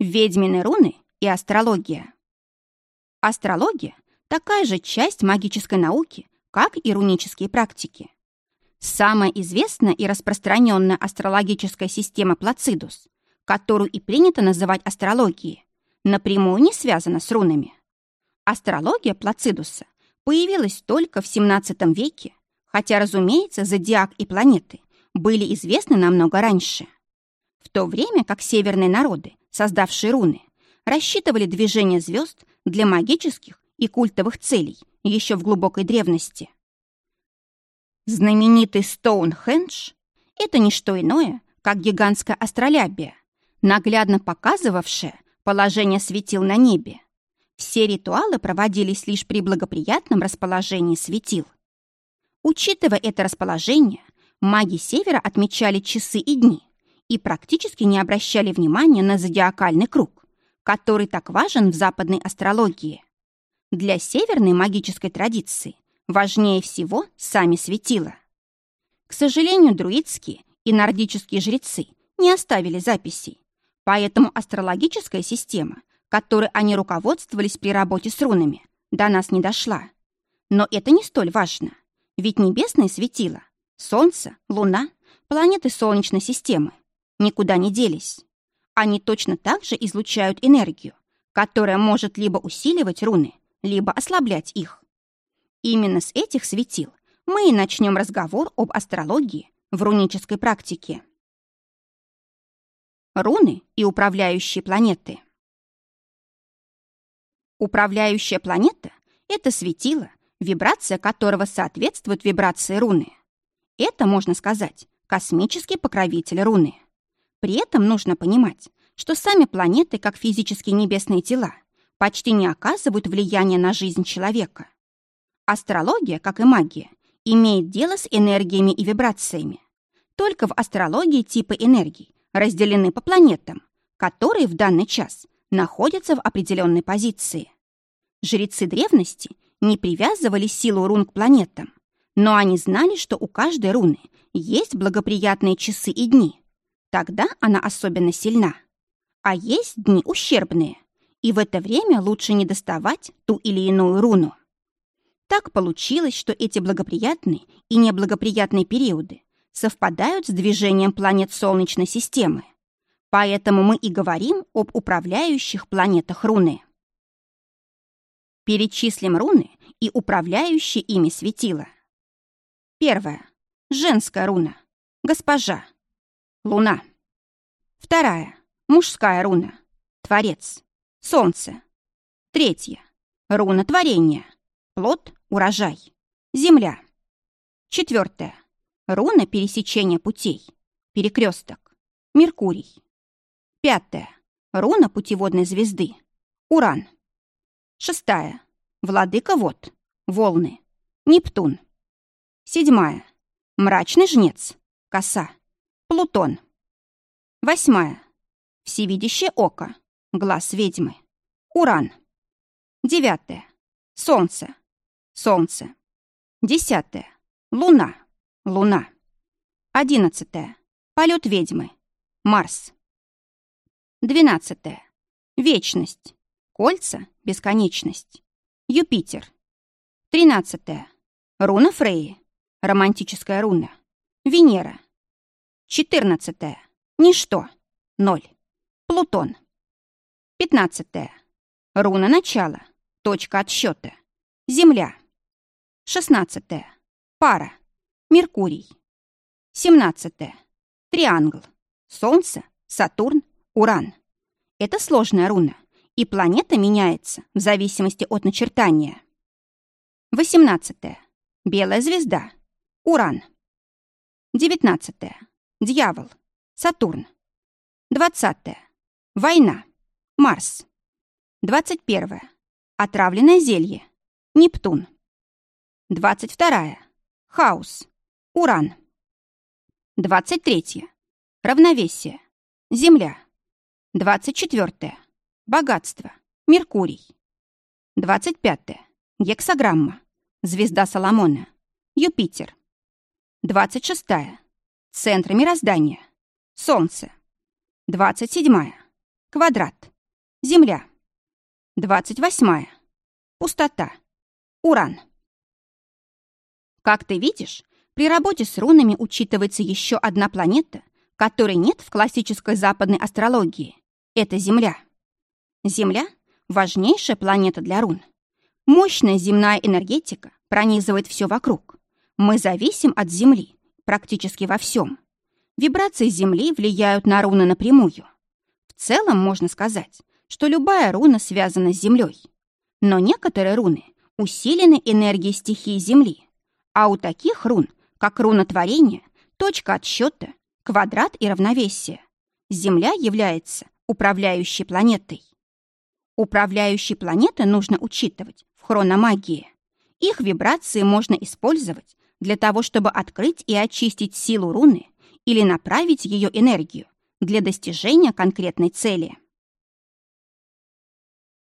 Ведьмины руны и астрология. Астрология – такая же часть магической науки, как и рунические практики. Самая известная и распространенная астрологическая система Плацидус, которую и принято называть астрологией, напрямую не связана с рунами. Астрология Плацидуса появилась только в XVII веке, хотя, разумеется, зодиак и планеты были известны намного раньше. В то время как северные народы, создавшие руны, рассчитывали движение звезд для магических и культовых целей еще в глубокой древности. Знаменитый Стоунхендж — это не что иное, как гигантская астролябия, наглядно показывавшая положение светил на небе. Все ритуалы проводились лишь при благоприятном расположении светил. Учитывая это расположение, маги Севера отмечали часы и дни и практически не обращали внимания на зодиакальный круг, который так важен в западной астрологии. Для северной магической традиции важнее всего сами светила. К сожалению, друидские и нордические жрецы не оставили записей, поэтому астрологическая система, которой они руководствовались при работе с рунами, до нас не дошла. Но это не столь важно, ведь небесные светила, Солнце, Луна, планеты Солнечной системы никуда не делись. Они точно так же излучают энергию, которая может либо усиливать руны, либо ослаблять их. Именно с этих светил мы и начнем разговор об астрологии в рунической практике. Руны и управляющие планеты. Управляющая планета — это светило, вибрация которого соответствует вибрации руны. Это, можно сказать, космический покровитель руны. При этом нужно понимать, что сами планеты, как физические небесные тела, почти не оказывают влияния на жизнь человека. Астрология, как и магия, имеет дело с энергиями и вибрациями. Только в астрологии типы энергий разделены по планетам, которые в данный час находятся в определенной позиции. Жрецы древности не привязывали силу рун к планетам, но они знали, что у каждой руны есть благоприятные часы и дни. Тогда она особенно сильна. А есть дни ущербные, и в это время лучше не доставать ту или иную руну. Так получилось, что эти благоприятные и неблагоприятные периоды совпадают с движением планет Солнечной системы. Поэтому мы и говорим об управляющих планетах руны. Перечислим руны и управляющие ими светила. Первая. Женская руна. Госпожа. Луна. Вторая. Мужская руна. Творец. Солнце. Третья. Руна творения. Плод, урожай. Земля. Четвертая. Руна пересечения путей. Перекресток. Меркурий. Пятая. Руна путеводной звезды. Уран. Шестая. Владыка вод. Волны. Нептун. Седьмая. Мрачный жнец. Коса. Плутон. Восьмая. Всевидящее око. Глаз ведьмы. Уран. Девятое. Солнце. Солнце. Десятое. Луна. Луна. Одиннадцатое. Полет ведьмы. Марс. Двенадцатое. Вечность. Кольца. Бесконечность. Юпитер. Тринадцатое. Руна Фреи. Романтическая руна. Венера. Четырнадцатое. Ничто. Ноль. Плутон. Пятнадцатое. Руна начала. Точка отсчета. Земля. Шестнадцатое. Пара. Меркурий. Семнадцатое. Триангл. Солнце, Сатурн, Уран. Это сложная руна, и планета меняется в зависимости от начертания. Восемнадцатое. Белая звезда. Уран. Девятнадцатое. Дьявол. Сатурн. Двадцатое. Война. Марс. Двадцать первое. Отравленное зелье. Нептун. Двадцать вторая. Хаос. Уран. Двадцать третье. Равновесие. Земля. Двадцать четвертое. Богатство. Меркурий. Двадцать пятое. Гексограмма. Звезда Соломона. Юпитер. Двадцать шестая. Центр мироздания. Солнце. Двадцать седьмая. Квадрат. Земля. 28. Пустота. Уран. Как ты видишь, при работе с рунами учитывается еще одна планета, которой нет в классической западной астрологии. Это Земля. Земля — важнейшая планета для рун. Мощная земная энергетика пронизывает все вокруг. Мы зависим от Земли практически во всем. Вибрации Земли влияют на руны напрямую. В целом можно сказать, что любая руна связана с Землей. Но некоторые руны усилены энергией стихии Земли, а у таких рун, как руна творения, точка отсчета, квадрат и равновесие, Земля является управляющей планетой. Управляющие планеты нужно учитывать в хрономагии. Их вибрации можно использовать для того, чтобы открыть и очистить силу руны или направить ее энергию для достижения конкретной цели.